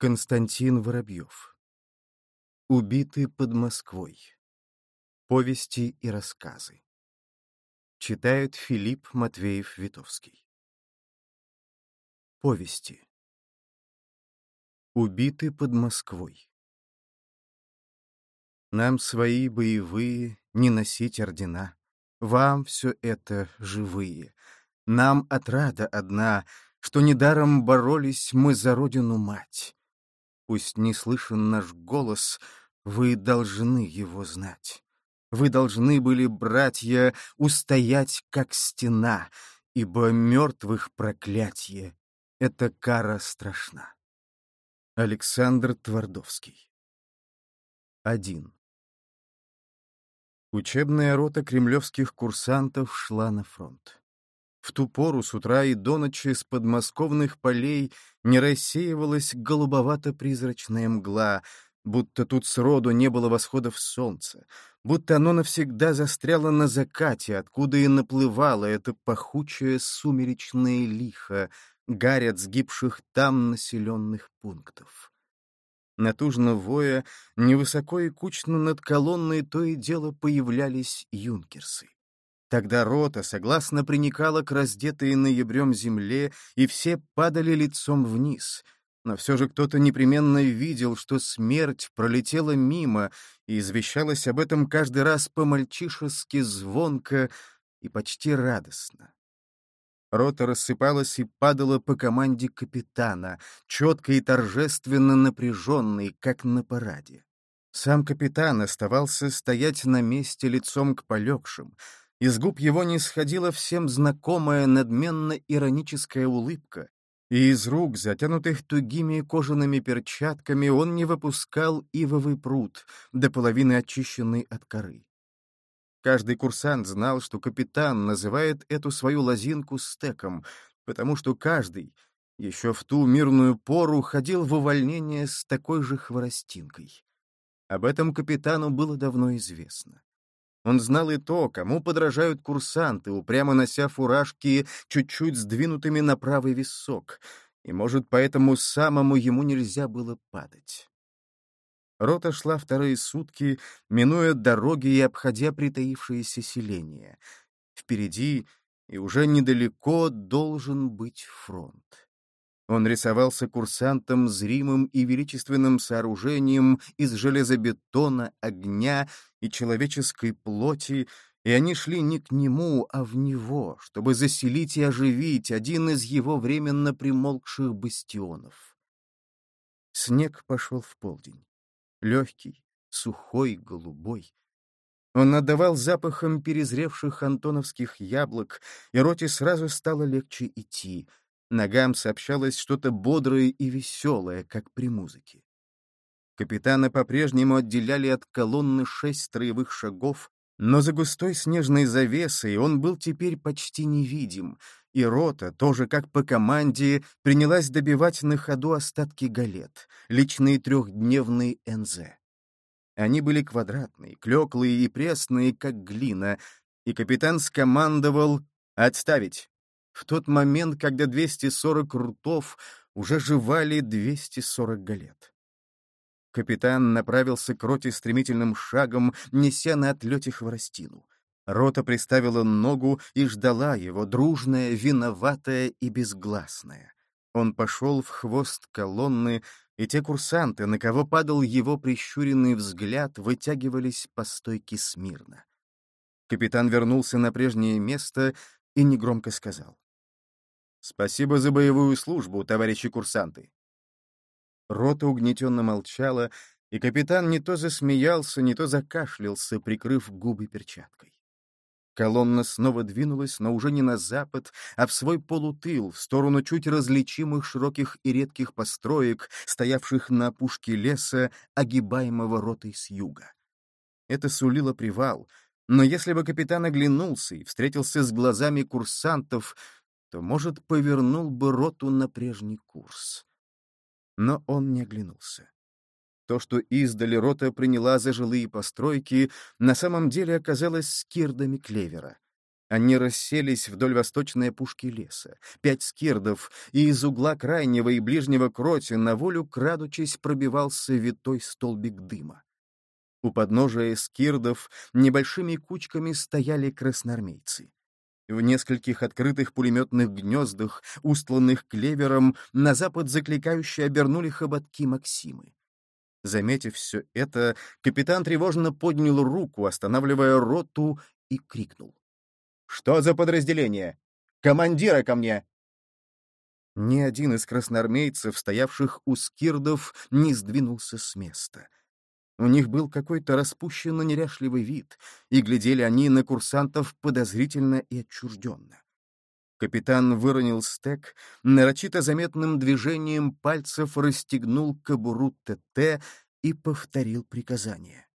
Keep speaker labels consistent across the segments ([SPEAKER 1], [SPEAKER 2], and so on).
[SPEAKER 1] Константин Воробьев. Убиты под Москвой. Повести и рассказы. Читает Филипп Матвеев-Витовский. Повести. Убиты под Москвой. Нам свои боевые не носить ордена, Вам все это живые. Нам отрада одна, Что недаром боролись мы за родину-мать. Пусть не слышен наш голос, вы должны его знать. Вы должны были, братья, устоять, как стена, ибо мертвых проклятие — это кара страшна. Александр Твардовский Один. Учебная рота кремлевских курсантов шла на фронт. В ту пору с утра и до ночи с подмосковных полей не рассеивалась голубовато-призрачная мгла, будто тут сроду не было восходов солнца, будто оно навсегда застряло на закате, откуда и наплывало это пахучее сумеречное лихо, гарь от сгибших там населенных пунктов. Натужно воя, невысоко и кучно над колонной то и дело появлялись юнкерсы. Тогда рота согласно приникала к раздетой ноябрем земле, и все падали лицом вниз. Но все же кто-то непременно видел, что смерть пролетела мимо, и извещалась об этом каждый раз по-мальчишески звонко и почти радостно. Рота рассыпалась и падала по команде капитана, четко и торжественно напряженный, как на параде. Сам капитан оставался стоять на месте лицом к полегшим — из губ его не сходила всем знакомая надменно-ироническая улыбка, и из рук, затянутых тугими кожаными перчатками, он не выпускал ивовый пруд, до половины очищенный от коры. Каждый курсант знал, что капитан называет эту свою лозинку стеком, потому что каждый, еще в ту мирную пору, ходил в увольнение с такой же хворостинкой. Об этом капитану было давно известно. Он знал и то, кому подражают курсанты, упрямо нося фуражки чуть-чуть сдвинутыми на правый висок, и, может, поэтому самому ему нельзя было падать. Рота шла вторые сутки, минуя дороги и обходя притаившиеся селения. Впереди и уже недалеко должен быть фронт. Он рисовался курсантом зримым и величественным сооружением из железобетона, огня и человеческой плоти, и они шли не к нему, а в него, чтобы заселить и оживить один из его временно примолкших бастионов. Снег пошел в полдень. Легкий, сухой, голубой. Он отдавал запахом перезревших антоновских яблок, и роте сразу стало легче идти — Ногам сообщалось что-то бодрое и веселое, как при музыке. Капитана по-прежнему отделяли от колонны шесть строевых шагов, но за густой снежной завесой он был теперь почти невидим, и рота, тоже как по команде, принялась добивать на ходу остатки галет, личные трехдневные НЗ. Они были квадратные, клеклые и пресные, как глина, и капитан скомандовал «Отставить! В тот момент, когда 240 ртов уже жевали 240 галет. Капитан направился к роте стремительным шагом, неся на отлете хворостину. Рота приставила ногу и ждала его, дружная, виноватая и безгласная. Он пошел в хвост колонны, и те курсанты, на кого падал его прищуренный взгляд, вытягивались по стойке смирно. Капитан вернулся на прежнее место и негромко сказал. Спасибо за боевую службу, товарищи курсанты. Рота угнетенно молчала, и капитан не то засмеялся, не то закашлялся, прикрыв губы перчаткой. Колонна снова двинулась, но уже не на запад, а в свой полутыл, в сторону чуть различимых широких и редких построек, стоявших на опушке леса, огибаемого ротой с юга. Это сулило привал, но если бы капитан оглянулся и встретился с глазами курсантов, то, может, повернул бы роту на прежний курс. Но он не оглянулся. То, что издали рота приняла за жилые постройки, на самом деле оказалось скирдами клевера. Они расселись вдоль восточной опушки леса, пять скирдов, и из угла крайнего и ближнего кроти на волю, крадучись, пробивался витой столбик дыма. У подножия скирдов небольшими кучками стояли красноармейцы. В нескольких открытых пулеметных гнездах, устланных клевером, на запад закликающе обернули хоботки Максимы. Заметив все это, капитан тревожно поднял руку, останавливая роту, и крикнул. «Что за подразделение? Командира ко мне!» Ни один из красноармейцев, стоявших у скирдов, не сдвинулся с места. У них был какой-то распущенно неряшливый вид, и глядели они на курсантов подозрительно и отчужденно. Капитан выронил стек, нарочито заметным движением пальцев расстегнул кобуру ТТ и повторил приказание.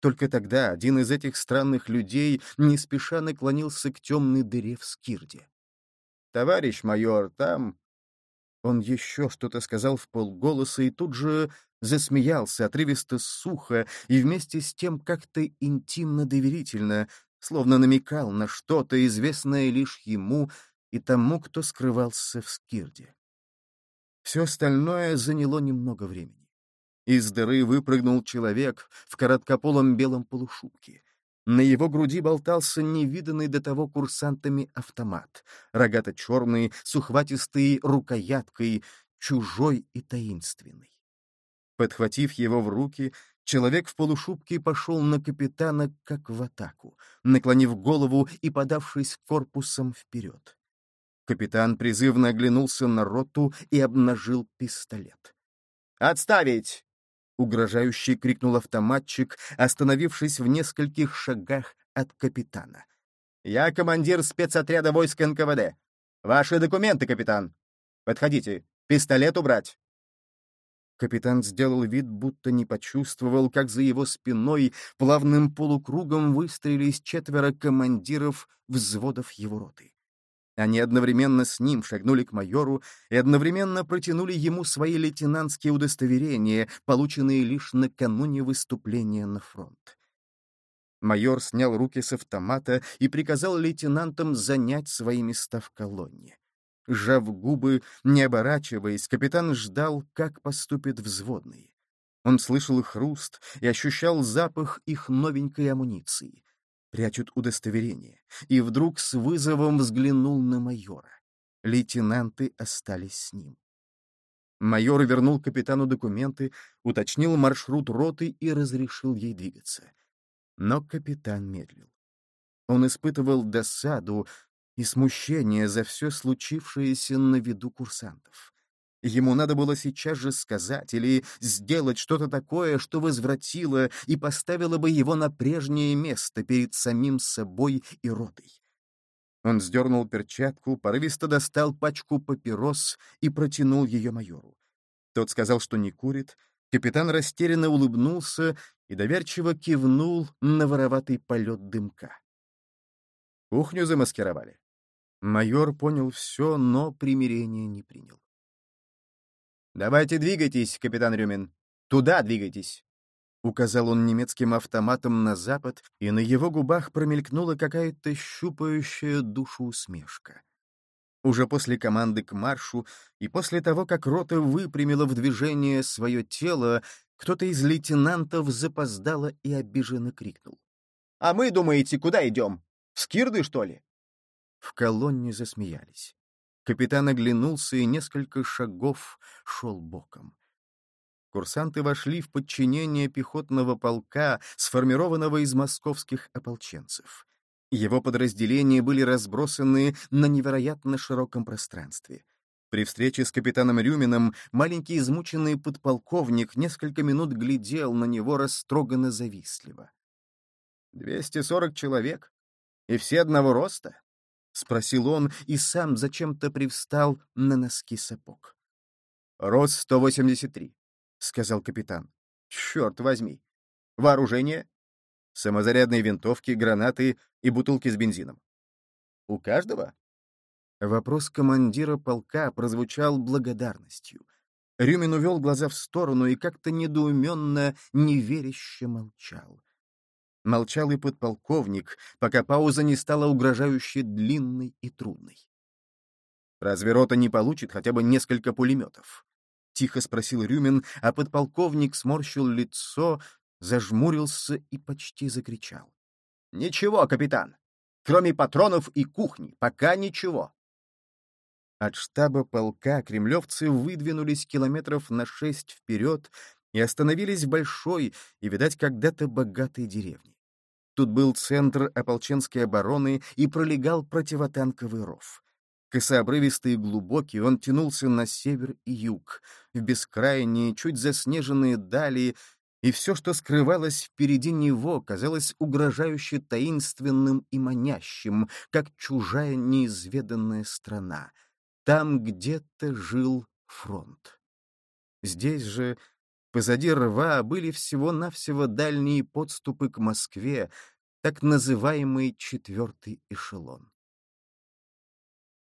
[SPEAKER 1] Только тогда один из этих странных людей не спеша наклонился к темной дыре в скирде. «Товарищ майор, там...» Он еще что-то сказал в полголоса и тут же засмеялся, отрывисто сухо и вместе с тем как-то интимно-доверительно, словно намекал на что-то, известное лишь ему и тому, кто скрывался в скирде. Все остальное заняло немного времени. Из дыры выпрыгнул человек в короткополом белом полушубке. На его груди болтался невиданный до того курсантами автомат, рогато-черный, с ухватистой рукояткой, чужой и таинственный. Подхватив его в руки, человек в полушубке пошел на капитана как в атаку, наклонив голову и подавшись корпусом вперед. Капитан призывно оглянулся на роту и обнажил пистолет. «Отставить!» — угрожающе крикнул автоматчик, остановившись в нескольких шагах от капитана. «Я командир спецотряда войск НКВД. Ваши документы, капитан. Подходите. Пистолет убрать». Капитан сделал вид, будто не почувствовал, как за его спиной плавным полукругом выстрелились четверо командиров взводов его роты. Они одновременно с ним шагнули к майору и одновременно протянули ему свои лейтенантские удостоверения, полученные лишь накануне выступления на фронт. Майор снял руки с автомата и приказал лейтенантам занять свои места в колонне. Сжав губы, не оборачиваясь, капитан ждал, как поступит взводный. Он слышал хруст и ощущал запах их новенькой амуниции. Прячут удостоверение. И вдруг с вызовом взглянул на майора. Лейтенанты остались с ним. Майор вернул капитану документы, уточнил маршрут роты и разрешил ей двигаться. Но капитан медлил. Он испытывал досаду, и смущение за все случившееся на виду курсантов. Ему надо было сейчас же сказать или сделать что-то такое, что возвратило и поставило бы его на прежнее место перед самим собой и ротой. Он сдернул перчатку, порывисто достал пачку папирос и протянул ее майору. Тот сказал, что не курит. Капитан растерянно улыбнулся и доверчиво кивнул на вороватый полет дымка. Кухню замаскировали. Майор понял все, но примирения не принял. «Давайте двигайтесь, капитан Рюмин. Туда двигайтесь!» Указал он немецким автоматом на запад, и на его губах промелькнула какая-то щупающая душу усмешка. Уже после команды к маршу и после того, как рота выпрямила в движение свое тело, кто-то из лейтенантов запоздало и обиженно крикнул. «А мы, думаете, куда идем? В Скирды, что ли?» В колонне засмеялись. Капитан оглянулся и несколько шагов шел боком. Курсанты вошли в подчинение пехотного полка, сформированного из московских ополченцев. Его подразделения были разбросаны на невероятно широком пространстве. При встрече с капитаном Рюмином маленький измученный подполковник несколько минут глядел на него растроганно завистливо. «Двести сорок человек? И все одного роста?» — спросил он и сам зачем-то привстал на носки сапог. «Рост 183», — сказал капитан. «Черт возьми! Вооружение?» «Самозарядные винтовки, гранаты и бутылки с бензином». «У каждого?» Вопрос командира полка прозвучал благодарностью. Рюмин увел глаза в сторону и как-то недоуменно, неверяще молчал. Молчал и подполковник, пока пауза не стала угрожающе длинной и трудной. «Разве рота не получит хотя бы несколько пулеметов?» — тихо спросил Рюмин, а подполковник сморщил лицо, зажмурился и почти закричал. «Ничего, капитан. Кроме патронов и кухни, пока ничего». От штаба полка кремлевцы выдвинулись километров на шесть вперед и остановились в большой и, видать, когда-то богатой деревне. Тут был центр ополченской обороны и пролегал противотанковый ров. Косообрывистый и глубокий, он тянулся на север и юг, в бескрайние, чуть заснеженные дали, и все, что скрывалось впереди него, казалось угрожающе таинственным и манящим, как чужая неизведанная страна. Там где-то жил фронт. Здесь же, позади рва, были всего-навсего дальние подступы к Москве, так называемый четвертый эшелон.